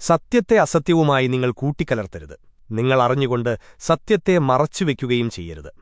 സത്യത്തെ അസത്യവുമായി നിങ്ങൾ കൂട്ടിക്കലർത്തരുത്. നിങ്ങൾ അറിഞ്ഞുകൊണ്ട് സത്യത്തെ മറച്ചുവെക്കുകയും ചെയ്യരുത്.